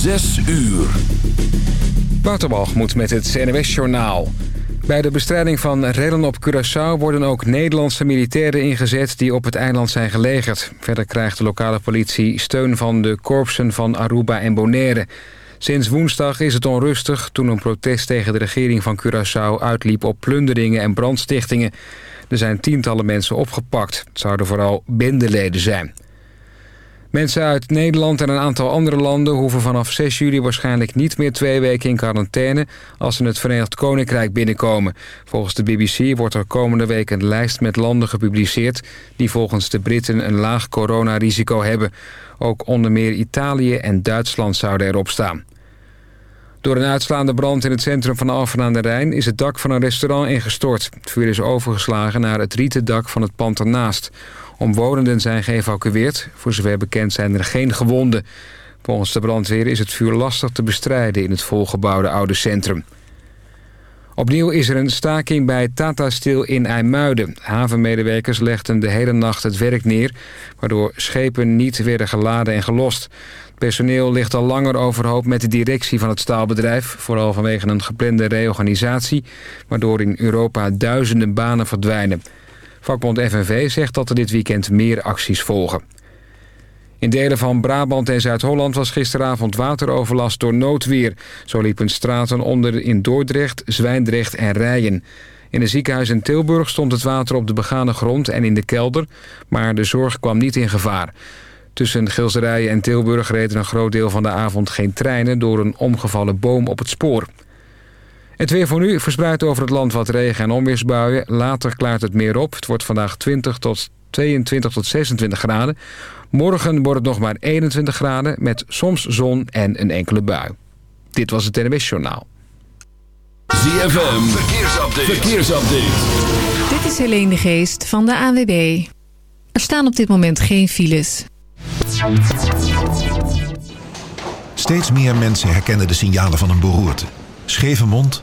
Zes uur. moet met het NWS-journaal. Bij de bestrijding van rellen op Curaçao worden ook Nederlandse militairen ingezet die op het eiland zijn gelegerd. Verder krijgt de lokale politie steun van de korpsen van Aruba en Bonaire. Sinds woensdag is het onrustig toen een protest tegen de regering van Curaçao uitliep op plunderingen en brandstichtingen. Er zijn tientallen mensen opgepakt. Het zouden vooral bendeleden zijn. Mensen uit Nederland en een aantal andere landen hoeven vanaf 6 juli waarschijnlijk niet meer twee weken in quarantaine als ze het Verenigd Koninkrijk binnenkomen. Volgens de BBC wordt er komende week een lijst met landen gepubliceerd die volgens de Britten een laag coronarisico hebben. Ook onder meer Italië en Duitsland zouden erop staan. Door een uitslaande brand in het centrum van Alphen aan de Rijn... is het dak van een restaurant ingestort. Het vuur is overgeslagen naar het rieten dak van het pand ernaast. Omwonenden zijn geëvacueerd. Voor zover bekend zijn er geen gewonden. Volgens de brandweer is het vuur lastig te bestrijden... in het volgebouwde oude centrum. Opnieuw is er een staking bij Tata Steel in IJmuiden. Havenmedewerkers legden de hele nacht het werk neer... waardoor schepen niet werden geladen en gelost. Het personeel ligt al langer overhoop met de directie van het staalbedrijf... vooral vanwege een geplande reorganisatie... waardoor in Europa duizenden banen verdwijnen. Vakbond FNV zegt dat er dit weekend meer acties volgen. In delen van Brabant en Zuid-Holland was gisteravond wateroverlast door noodweer. Zo liepen straten onder in Dordrecht, Zwijndrecht en Rijen. In een ziekenhuis in Tilburg stond het water op de begane grond en in de kelder... maar de zorg kwam niet in gevaar. Tussen Gilserijen en Tilburg reden een groot deel van de avond geen treinen... door een omgevallen boom op het spoor. Het weer voor nu verspreidt over het land wat regen- en onweersbuien. Later klaart het meer op. Het wordt vandaag 20 tot 22 tot 26 graden. Morgen wordt het nog maar 21 graden met soms zon en een enkele bui. Dit was het NWS Journaal. ZFM, verkeersupdate. verkeersupdate. Dit is Helene de Geest van de AWB. Er staan op dit moment geen files. Steeds meer mensen herkennen de signalen van een beroerte. Scheve mond,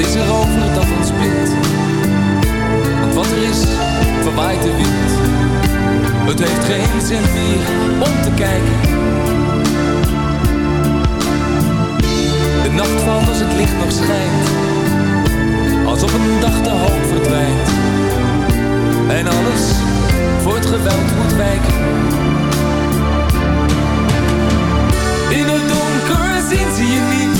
Wat is er over dat ons bindt? Want wat er is, verwaait de wind. Het heeft geen zin meer om te kijken. De nacht valt als het licht nog schijnt. Als op een dag de hoop verdwijnt. En alles voor het geweld moet wijken. In het donker zien ze je niet.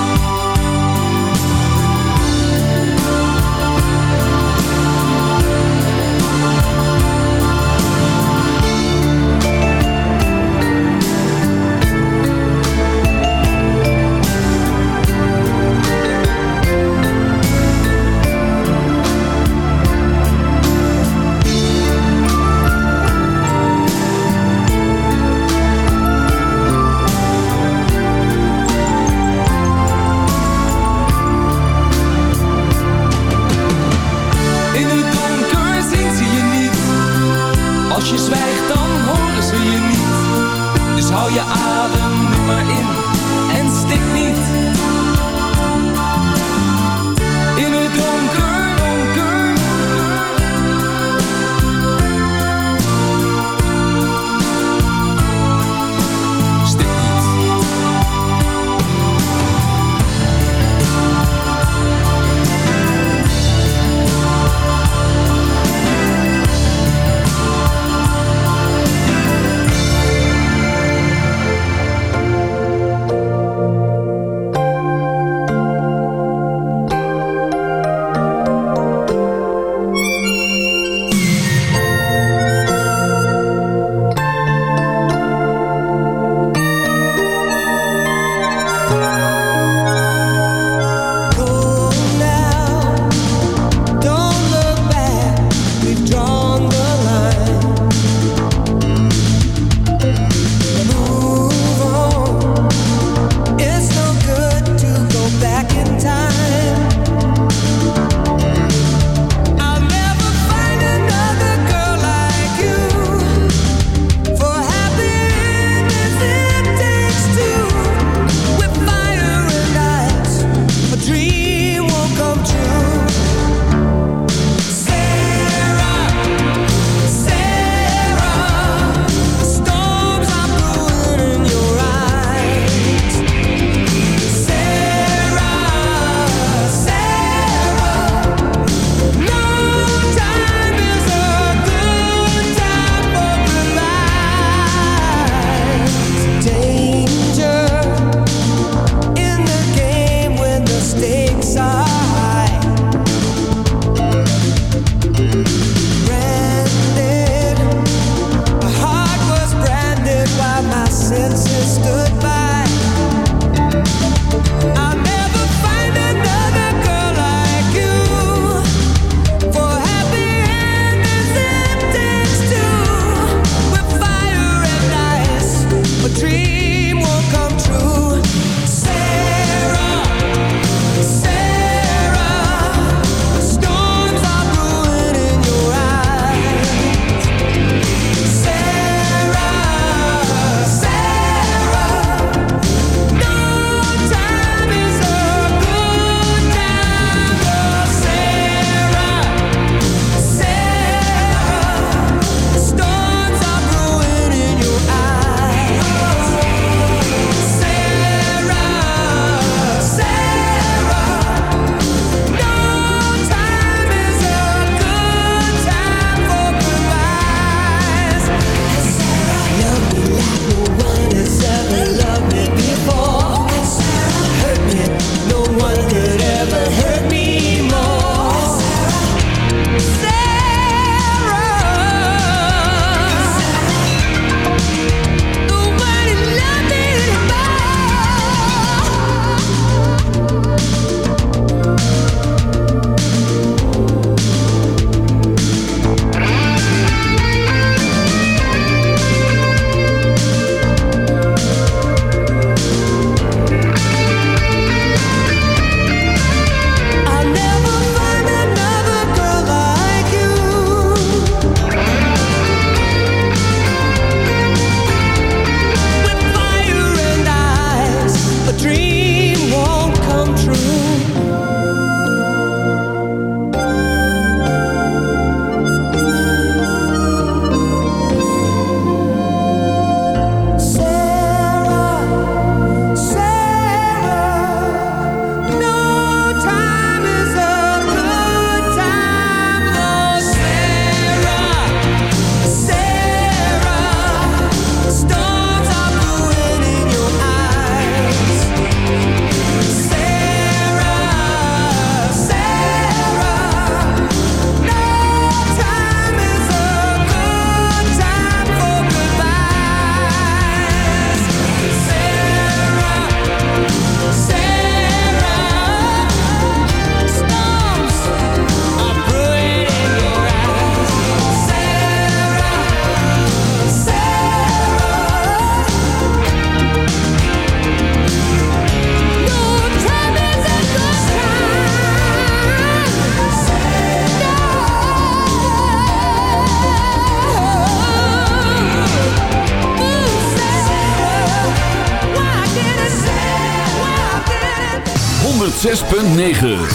9.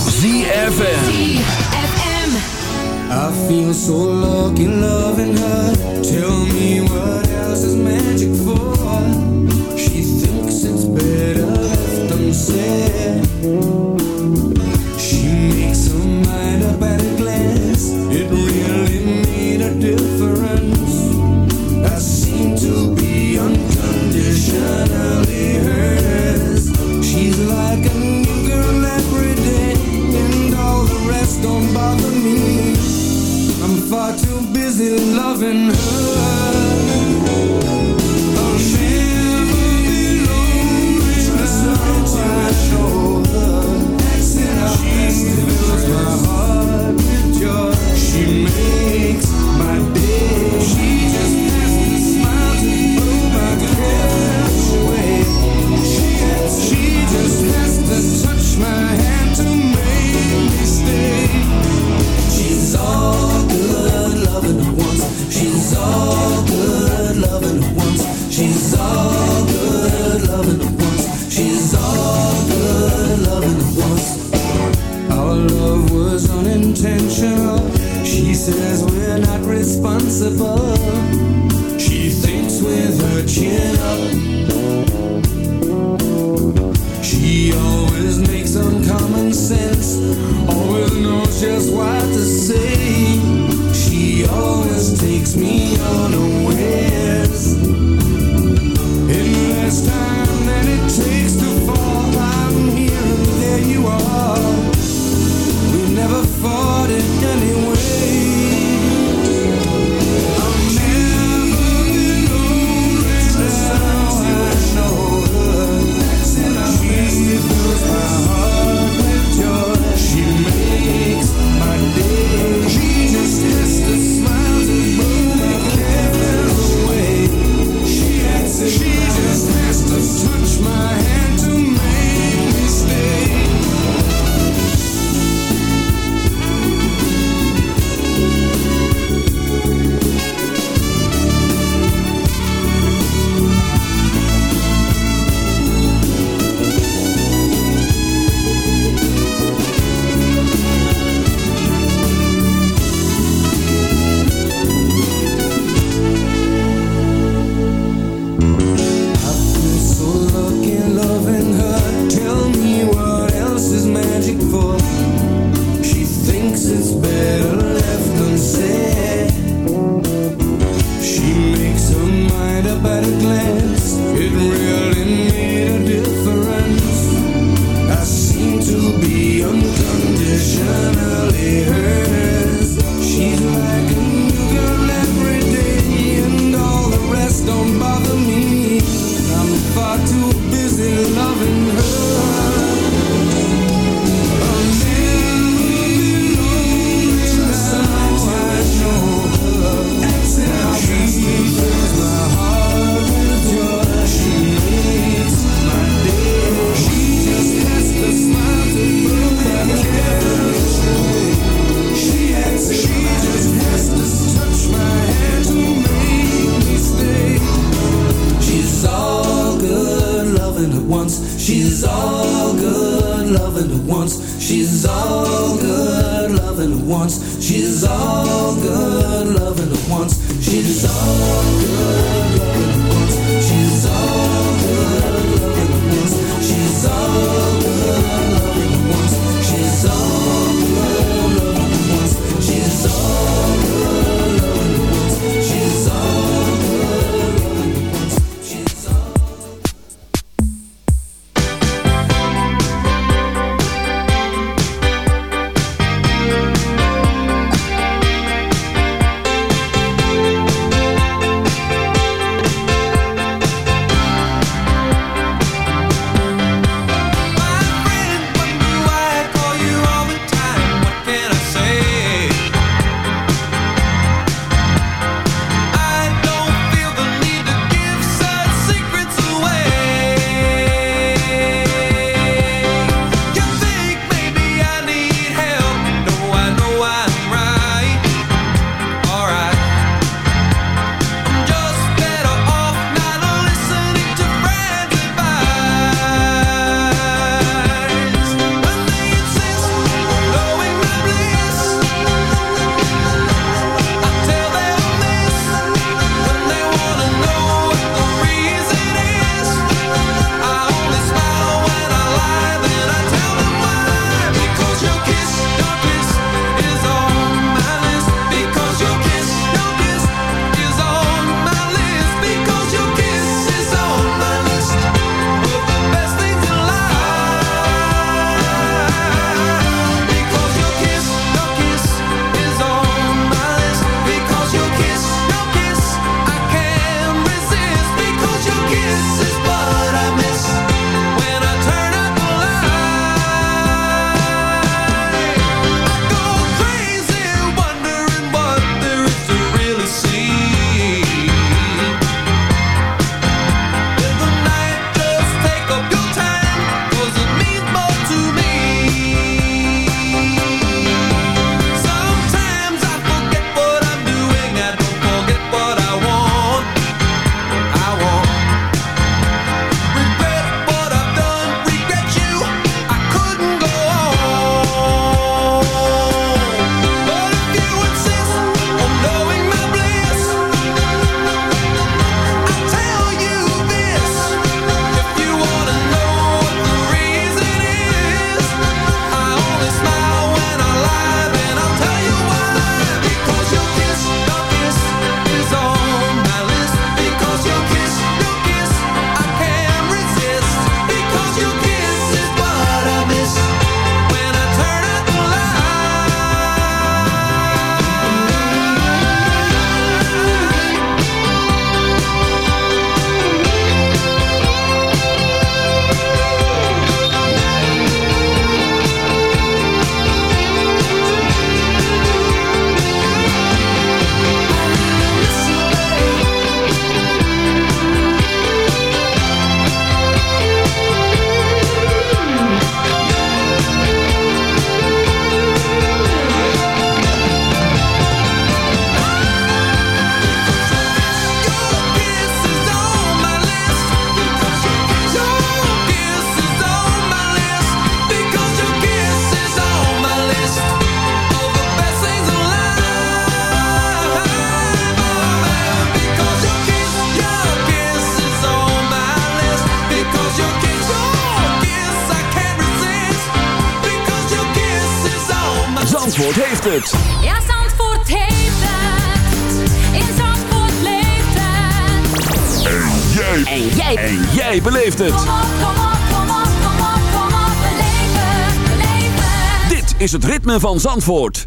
En jij. En jij. En jij beleeft het. Kom op, kom op, kom op, kom op, kom op. Beleef het, beleef het. Dit is het ritme van Zandvoort.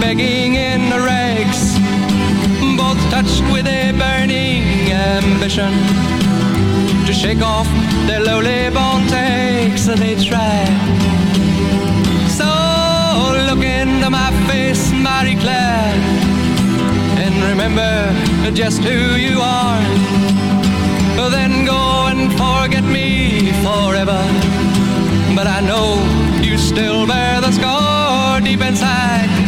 begging in the rags, both touched with a burning ambition to shake off their lowly born takes, and they try. So look into my face, Marie Claire, and remember just who you are. Then go and forget me forever. But I know you still bear the scar deep inside,